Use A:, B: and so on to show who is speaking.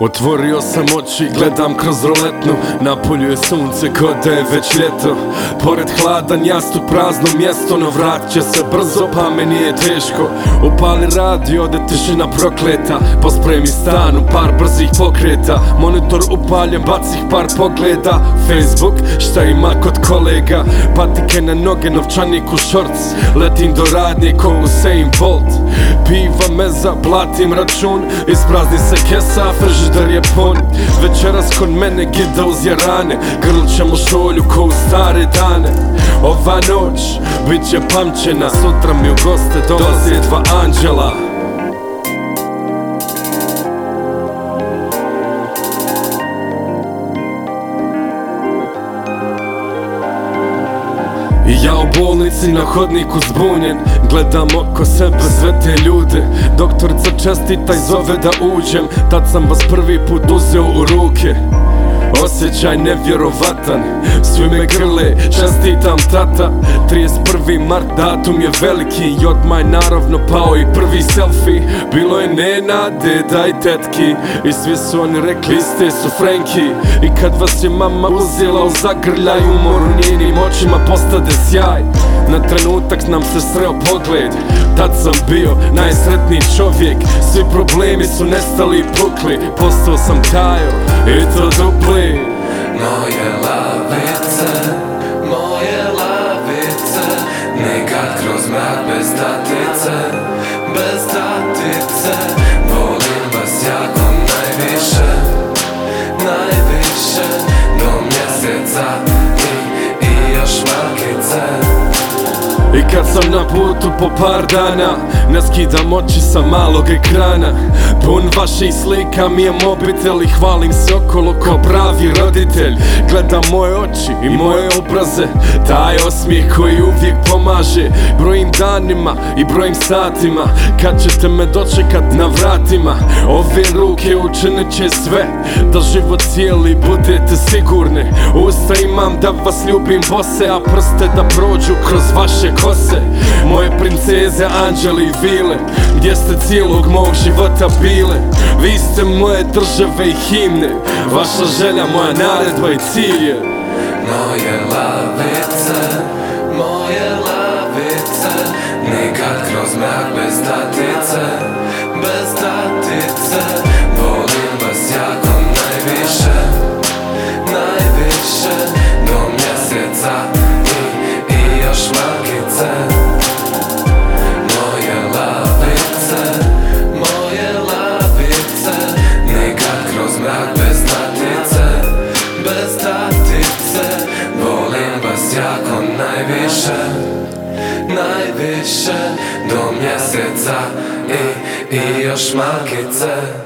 A: Otvorio sam oči, gledam kroz roletnu. Napolju je sunce ko da je već ljeto. Pored hladan jastu prazno mjesto No vrat će se brzo pa meni je teško. Upali radio da tišina prokleta. Pospremi stanu par brzih pokreta. Monitor upaljen bacih par pogleda. Facebook šta ima kod kolega? Patike na noge novčanik u šorc Letim do radnje ko Usain Bolt. Piva meza, platim račun. Isprazni se kesa, frižider je pun Večeras kod mene gida uz jarane. Grlit ćemo šolju ko u stare dane. Ova noć bit će pamćena. Sutra mi u goste dolaze dva anđela I ja u bolnici na hodniku zbunjen. Gledam oko sebe sve te ljude. Doktorica čestita i zove da uđem. Tad sam vas prvi put uzeo u ruke Osjećaj nevjerovatan. Svi me grle, čestitam tata. 31. mart datum je veliki. I odmah je naravno pao i prvi selfie Bilo je nena, deda i tetki. I svi su oni rekli iste su Frenki I kad vas je mama uzela u zagrljaj Umor u njenim očima postade sjaj. Na trenutak nam se sreo pogled. Tad sam bio najsretniji čovjek. Svi problemi su nestali i pukli. Postao sam tajo i to dupli
B: Moje lavice,
A: kad sam na putu po par dana Ne skidam oči sa malog ekrana. Pun vaših slika mi je mobitel I hvalim se okolo ko pravi roditelj. Gledam moje oči i moje obraze Taj osmijeh koji uvijek pomaže. Brojim danima i brojim satima Kad ćete me dočekat na vratima. Ove ruke učinit će sve Da život cijeli budete sigurni. Usta imam da vas ljubim bose A prste da prođu kroz vaše kose Moje princeze, anđeli i vile Gdje ste cijelog mog života bile. Vi ste moje države i himne Vaša želja, moja naredba i cilj je
B: Moje lavice, moje lavice Nekad kroz mrak bez tatice, bez tatice jako najviše, najviše Do mjeseca i, i još malkice